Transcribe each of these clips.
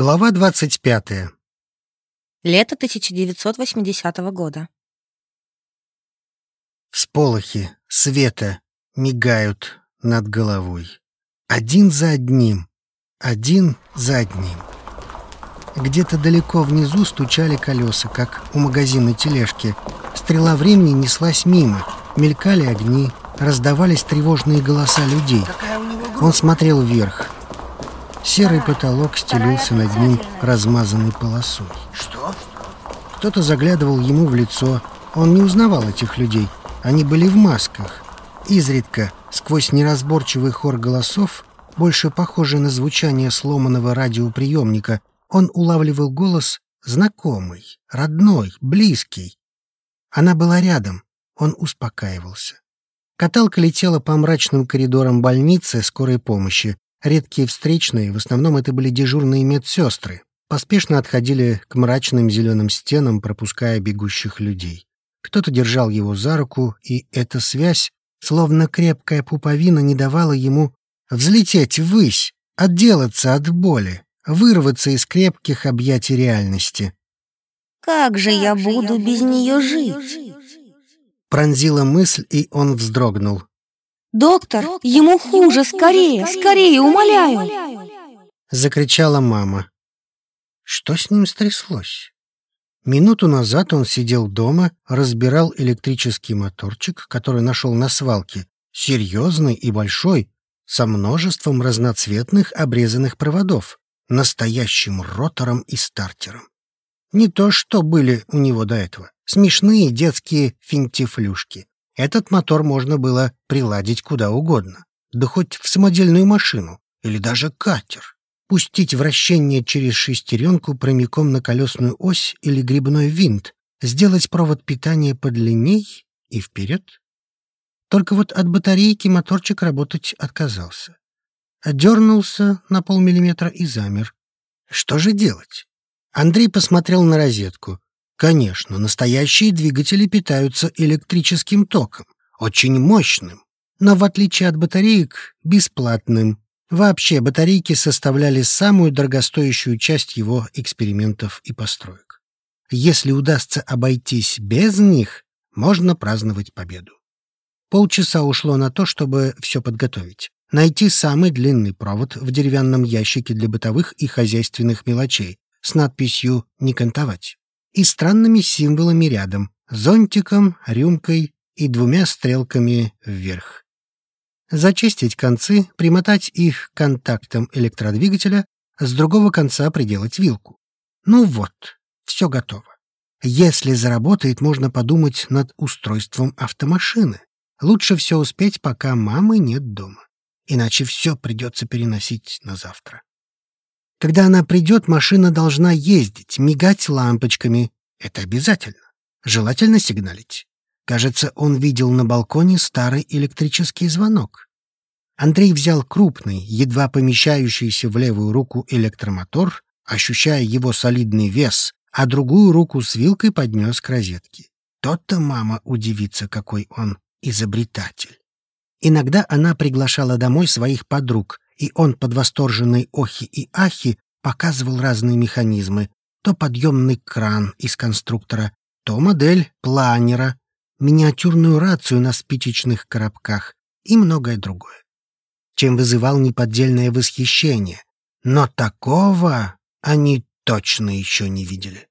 Глава 25. Лето 1980 года. Всполохи света мигают над головой. Один за одним, один за одним. Где-то далеко внизу стучали колеса, как у магазина тележки. Стрела времени неслась мимо, мелькали огни, раздавались тревожные голоса людей. Он смотрел вверх. Серый потолок стелился над ним размазанной полосой. Что? Кто-то заглядывал ему в лицо. Он не узнавал этих людей. Они были в масках. Изредка, сквозь неразборчивый хор голосов, больше похожий на звучание сломанного радиоприемника, он улавливал голос знакомый, родной, близкий. Она была рядом. Он успокаивался. Каталка летела по мрачным коридорам больницы скорой помощи. Редкие встречные, в основном это были дежурные медсестры, поспешно отходили к мрачным зеленым стенам, пропуская бегущих людей. Кто-то держал его за руку, и эта связь, словно крепкая пуповина, не давала ему взлететь ввысь, отделаться от боли, вырваться из крепких объятий реальности. «Как же я буду без нее жить?» Пронзила мысль, и он вздрогнул. «Доктор, ему хуже! Скорее, скорее, умоляю!» Закричала мама. Что с ним стряслось? Минуту назад он сидел дома, разбирал электрический моторчик, который нашел на свалке, серьезный и большой, со множеством разноцветных обрезанных проводов, настоящим ротором и стартером. Не то, что были у него до этого. Смешные детские финтифлюшки. Этот мотор можно было приладить куда угодно, да хоть в самодельную машину или даже катер. Пустить вращение через шестеренку прямиком на колесную ось или грибной винт, сделать провод питания подлинней и вперед. Только вот от батарейки моторчик работать отказался. Дернулся на полмиллиметра и замер. Что же делать? Андрей посмотрел на розетку. Конечно, настоящие двигатели питаются электрическим током, очень мощным, но в отличие от батареек, бесплатным. Вообще, батарейки составляли самую дорогостоящую часть его экспериментов и построек. Если удастся обойтись без них, можно праздновать победу. Полчаса ушло на то, чтобы все подготовить. Найти самый длинный провод в деревянном ящике для бытовых и хозяйственных мелочей с надписью «Не кантовать» и странными символами рядом — зонтиком, рюмкой и двумя стрелками вверх. Зачистить концы, примотать их к контактам электродвигателя, с другого конца приделать вилку. Ну вот, все готово. Если заработает, можно подумать над устройством автомашины. Лучше все успеть, пока мамы нет дома. Иначе все придется переносить на завтра. Когда она придет, машина должна ездить, мигать лампочками. Это обязательно. Желательно сигналить. Кажется, он видел на балконе старый электрический звонок. Андрей взял крупный, едва помещающийся в левую руку электромотор, ощущая его солидный вес, а другую руку с вилкой поднес к розетке. Тот-то мама удивится, какой он изобретатель. Иногда она приглашала домой своих подруг, и он под восторженной охи и ахи показывал разные механизмы. То подъемный кран из конструктора, то модель планера, миниатюрную рацию на спичечных коробках и многое другое. Чем вызывал неподдельное восхищение. Но такого они точно еще не видели.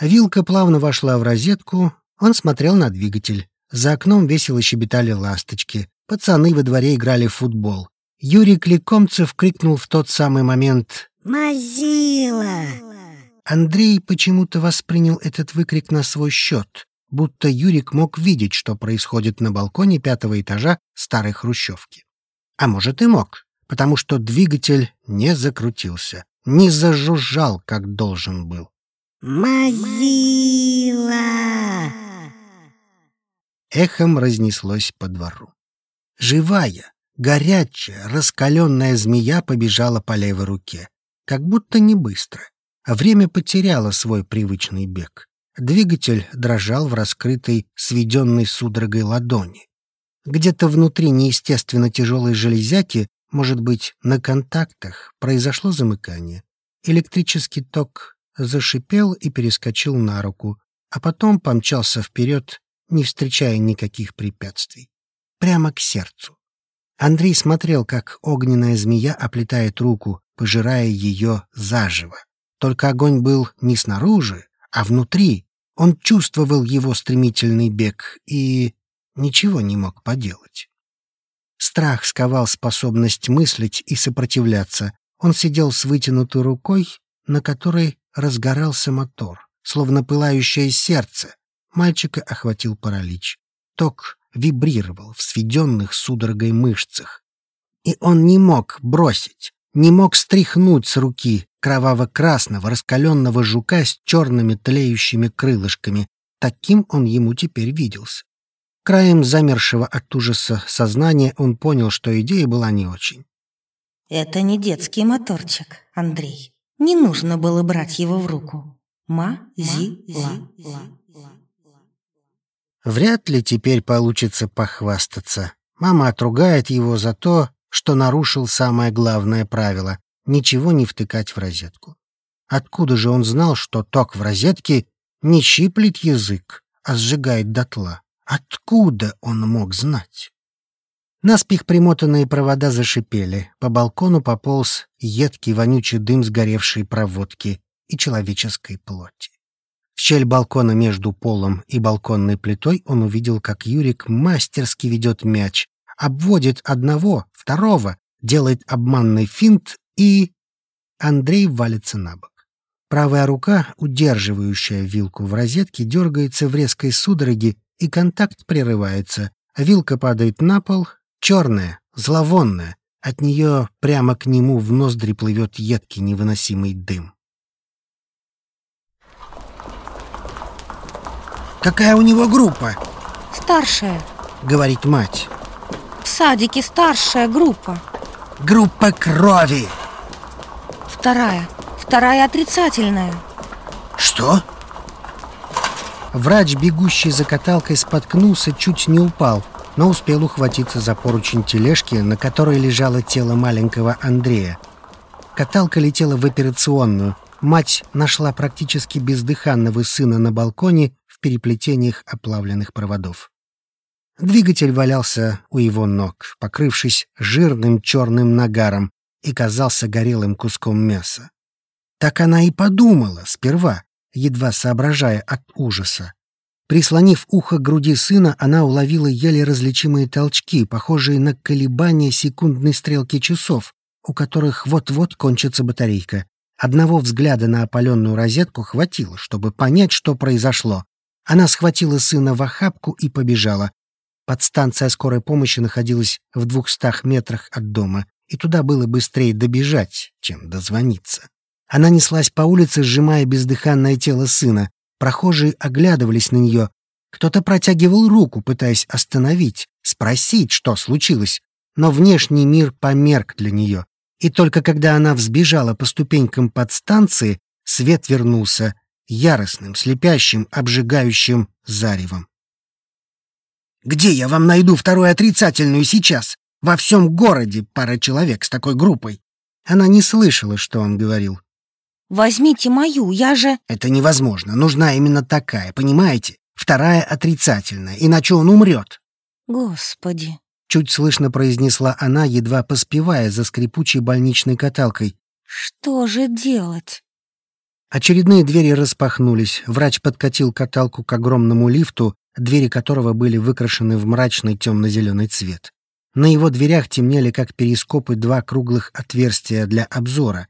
Вилка плавно вошла в розетку, он смотрел на двигатель. За окном весело щебетали ласточки. Пацаны во дворе играли в футбол. Юрий Кликомцев крикнул в тот самый момент «Мазила!». Андрей почему-то воспринял этот выкрик на свой счет, будто Юрик мог видеть, что происходит на балконе пятого этажа старой хрущевки. А может и мог, потому что двигатель не закрутился, не зажужжал, как должен был. Мазила! Эхом разнеслось по двору. Живая, Горячая, раскаленная змея побежала по левой руке. Как будто не быстро. А время потеряло свой привычный бег. Двигатель дрожал в раскрытой, сведенной судорогой ладони. Где-то внутри неестественно тяжелой железяки, может быть, на контактах, произошло замыкание. Электрический ток зашипел и перескочил на руку, а потом помчался вперед, не встречая никаких препятствий. Прямо к сердцу. Андрей смотрел, как огненная змея оплетает руку, пожирая ее заживо. Только огонь был не снаружи, а внутри. Он чувствовал его стремительный бег и ничего не мог поделать. Страх сковал способность мыслить и сопротивляться. Он сидел с вытянутой рукой, на которой разгорался мотор, словно пылающее сердце. Мальчика охватил паралич. Ток вибрировал в сведенных судорогой мышцах. И он не мог бросить, не мог стряхнуть с руки кроваво-красного раскаленного жука с черными тлеющими крылышками. Таким он ему теперь виделся. Краем замершего от ужаса сознания он понял, что идея была не очень. «Это не детский моторчик, Андрей. Не нужно было брать его в руку. Ма-зи-ла. Вряд ли теперь получится похвастаться. Мама отругает его за то, что нарушил самое главное правило — ничего не втыкать в розетку. Откуда же он знал, что ток в розетке не щиплет язык, а сжигает дотла? Откуда он мог знать? Наспех примотанные провода зашипели. По балкону пополз едкий вонючий дым сгоревшей проводки и человеческой плоти. В щель балкона между полом и балконной плитой он увидел, как Юрик мастерски ведет мяч, обводит одного, второго, делает обманный финт и... Андрей валится на бок. Правая рука, удерживающая вилку в розетке, дергается в резкой судороге, и контакт прерывается. Вилка падает на пол, черная, зловонная. От нее прямо к нему в ноздри плывет едкий невыносимый дым. «Какая у него группа?» «Старшая», — говорит мать. В садике старшая группа. Группа крови. Вторая. Вторая отрицательная. Что? Врач, бегущий за каталкой, споткнулся, чуть не упал, но успел ухватиться за поручень тележки, на которой лежало тело маленького Андрея. Каталка летела в операционную. Мать нашла практически бездыханного сына на балконе переплетениях оплавленных проводов. Двигатель валялся у его ног, покрывшись жирным черным нагаром, и казался горелым куском мяса. Так она и подумала сперва, едва соображая от ужаса. Прислонив ухо к груди сына, она уловила еле различимые толчки, похожие на колебания секундной стрелки часов, у которых вот-вот кончится батарейка. Одного взгляда на опаленную розетку хватило, чтобы понять, что произошло. Она схватила сына в охапку и побежала, Подстанция скорой помощи находилась в двухстах метрах от дома, и туда было быстрее добежать, чем дозвониться. Она неслась по улице, сжимая бездыханное тело сына. Прохожие оглядывались на нее. Кто-то протягивал руку, пытаясь остановить, спросить, что случилось. Но внешний мир померк для нее. И только когда она взбежала по ступенькам подстанции, свет вернулся яростным, слепящим, обжигающим заревом. Где я вам найду вторую отрицательную сейчас? Во всем городе пара человек с такой группой. Она не слышала, что он говорил. «Возьмите мою, я же...» «Это невозможно. Нужна именно такая, понимаете? Вторая отрицательная, иначе он умрет». «Господи!» Чуть слышно произнесла она, едва поспевая за скрипучей больничной каталкой. «Что же делать?» Очередные двери распахнулись. Врач подкатил каталку к огромному лифту, двери которого были выкрашены в мрачный темно-зеленый цвет. На его дверях темнели, как перископы, два круглых отверстия для обзора.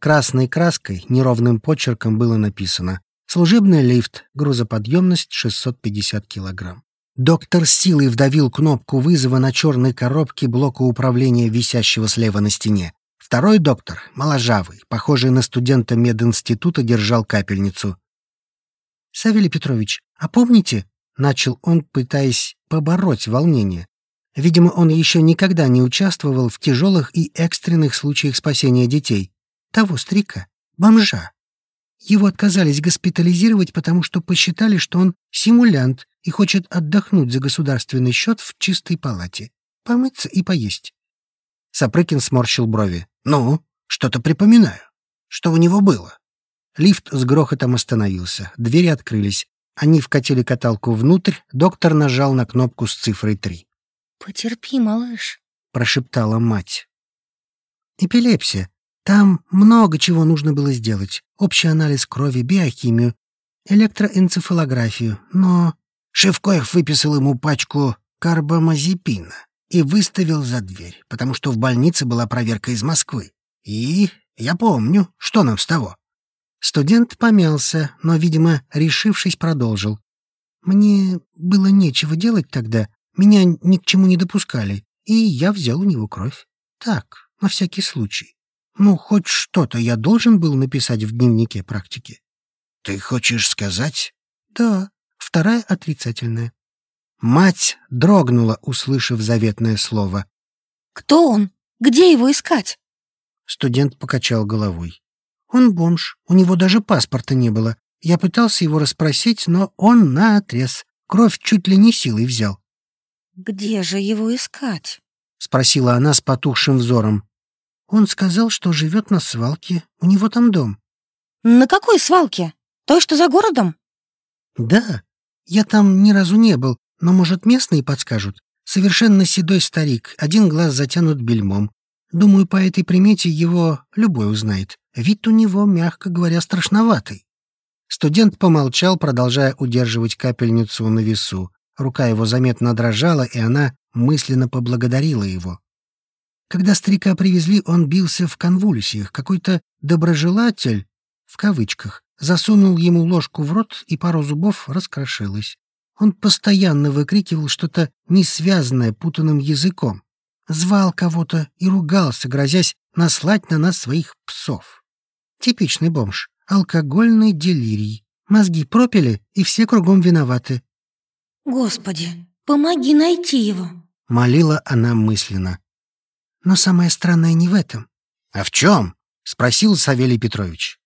Красной краской, неровным почерком было написано «Служебный лифт, грузоподъемность 650 килограмм». Доктор силой вдавил кнопку вызова на черной коробке блока управления, висящего слева на стене. Второй доктор, моложавый, похожий на студента мединститута, держал капельницу. «Савелий Петрович, а помните, — начал он, пытаясь побороть волнение. Видимо, он еще никогда не участвовал в тяжелых и экстренных случаях спасения детей. Того старика, бомжа. Его отказались госпитализировать, потому что посчитали, что он симулянт и хочет отдохнуть за государственный счет в чистой палате, помыться и поесть. Сапрыкин сморщил брови. «Ну, что-то припоминаю. Что у него было?» Лифт с грохотом остановился. Двери открылись. Они вкатили каталку внутрь. Доктор нажал на кнопку с цифрой три. «Потерпи, малыш», — прошептала мать. «Эпилепсия. Там много чего нужно было сделать. Общий анализ крови, биохимию, электроэнцефалографию. Но Шевкоев выписал ему пачку карбамазепина и выставил за дверь, потому что в больнице была проверка из Москвы. И я помню, что нам с того. Студент помялся, но, видимо, решившись, продолжил. Мне было нечего делать тогда, меня ни к чему не допускали, и я взял у него кровь. Так, на всякий случай. Ну, хоть что-то я должен был написать в дневнике практики. Ты хочешь сказать? Да, вторая отрицательная. Мать дрогнула, услышав заветное слово. «Кто он? Где его искать?» Студент покачал головой. «Он бомж, у него даже паспорта не было. Я пытался его расспросить, но он наотрез. Кровь чуть ли не силой взял. «Где же его искать?» — спросила она с потухшим взором. Он сказал, что живет на свалке. У него там дом. «На какой свалке? Той, что за городом?» «Да. Я там ни разу не был, но, может, местные подскажут. Совершенно седой старик, один глаз затянут бельмом. Думаю, по этой примете его любой узнает. Вид у него, мягко говоря, страшноватый». Студент помолчал, продолжая удерживать капельницу на весу. Рука его заметно дрожала, и она мысленно поблагодарила его. Когда старика привезли, он бился в конвульсиях. Какой-то «доброжелатель», в кавычках, засунул ему ложку в рот, и пару зубов раскрошилось. Он постоянно выкрикивал что-то несвязанное путанным языком. Звал кого-то и ругался, грозясь наслать на нас своих псов. Типичный бомж. Алкогольный делирий. Мозги пропили, и все кругом виноваты. «Господи, помоги найти его!» — молила она мысленно. Но самое странное не в этом. «А в чем?» — спросил Савелий Петрович.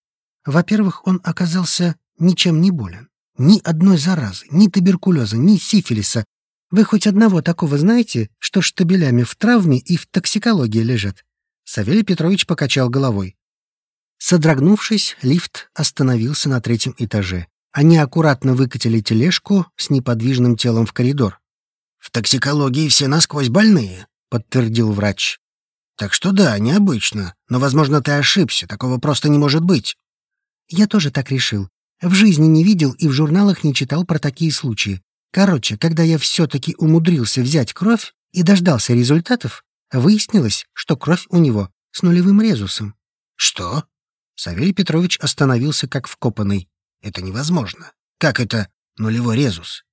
Во-первых, он оказался ничем не болен. Ни одной заразы, ни туберкулеза, ни сифилиса. Вы хоть одного такого знаете, что штабелями в травме и в токсикологии лежат? Савелий Петрович покачал головой. Содрогнувшись, лифт остановился на третьем этаже. Они аккуратно выкатили тележку с неподвижным телом в коридор. «В токсикологии все насквозь больные», — подтвердил врач. «Так что да, необычно, но, возможно, ты ошибся, такого просто не может быть». «Я тоже так решил. В жизни не видел и в журналах не читал про такие случаи. Короче, когда я все-таки умудрился взять кровь и дождался результатов, выяснилось, что кровь у него с нулевым резусом». «Что?» Савелий Петрович остановился как вкопанный. Это невозможно. Как это нулевой резус?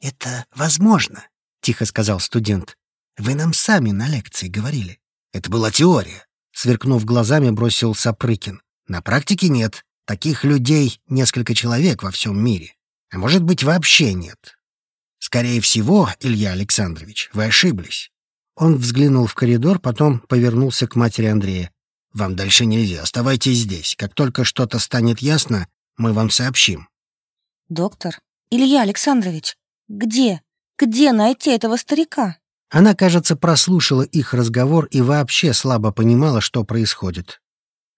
Это возможно, тихо сказал студент. Вы нам сами на лекции говорили. Это была теория. Сверкнув глазами, бросил Сапрыкин. На практике нет. Таких людей несколько человек во всем мире. А может быть, вообще нет. Скорее всего, Илья Александрович, вы ошиблись. Он взглянул в коридор, потом повернулся к матери Андрея. «Вам дальше нельзя. Оставайтесь здесь. Как только что-то станет ясно, мы вам сообщим. Доктор, Илья Александрович, где? Где найти этого старика? Она, кажется, прослушала их разговор и вообще слабо понимала, что происходит.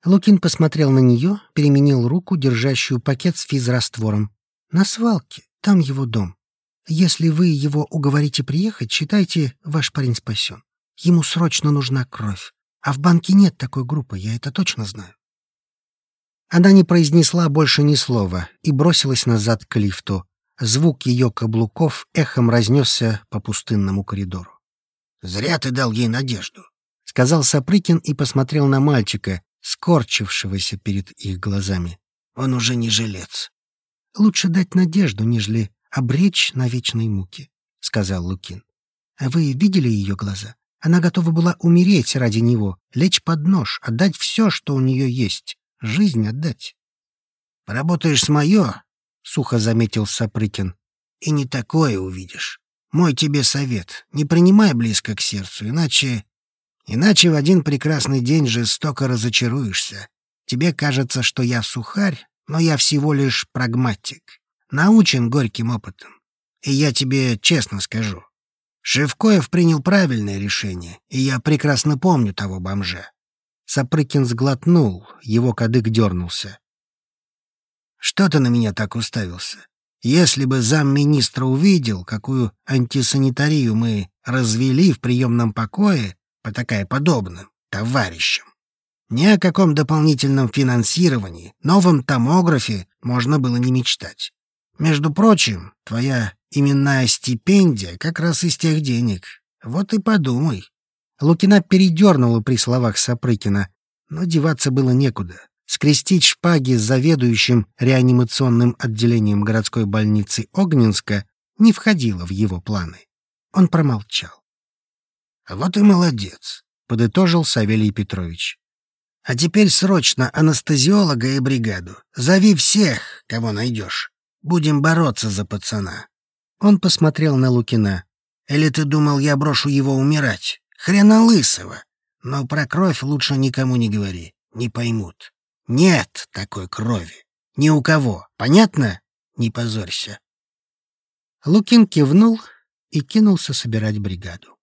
Лукин посмотрел на нее, переменил руку, держащую пакет с физраствором. «На свалке, там его дом. Если вы его уговорите приехать, считайте, ваш парень спасен. Ему срочно нужна кровь. А в банке нет такой группы, я это точно знаю». Она не произнесла больше ни слова и бросилась назад к лифту. Звук ее каблуков эхом разнесся по пустынному коридору. «Зря ты дал ей надежду», — сказал Сапрыкин и посмотрел на мальчика, скорчившегося перед их глазами. «Он уже не жилец». «Лучше дать надежду, нежели обречь на вечные муки», — сказал Лукин. «А вы видели ее глаза? Она готова была умереть ради него, лечь под нож, отдать все, что у нее есть жизнь отдать. «Поработаешь с моё», — сухо заметил Сапрыкин, — «и не такое увидишь. Мой тебе совет, не принимай близко к сердцу, иначе... Иначе в один прекрасный день жестоко разочаруешься. Тебе кажется, что я сухарь, но я всего лишь прагматик, научен горьким опытом. И я тебе честно скажу, Шевкоев принял правильное решение, и я прекрасно помню того бомжа. Сапрыкин сглотнул, его кадык дернулся. «Что ты на меня так уставился? Если бы замминистра увидел, какую антисанитарию мы развели в приемном покое, потакая подобным товарищам, ни о каком дополнительном финансировании, новом томографе можно было не мечтать. Между прочим, твоя именная стипендия как раз из тех денег. Вот и подумай. Лукина передернула при словах Сапрыкина, но деваться было некуда. Скрестить шпаги с заведующим реанимационным отделением городской больницы Огненска не входило в его планы. Он промолчал. «Вот и молодец», — подытожил Савелий Петрович. «А теперь срочно анестезиолога и бригаду. Зови всех, кого найдешь. Будем бороться за пацана». Он посмотрел на Лукина. «Или ты думал, я брошу его умирать? Хрена лысого! Но про кровь лучше никому не говори, не поймут. Нет такой крови. Ни у кого. Понятно? Не позорься. Лукин кивнул и кинулся собирать бригаду.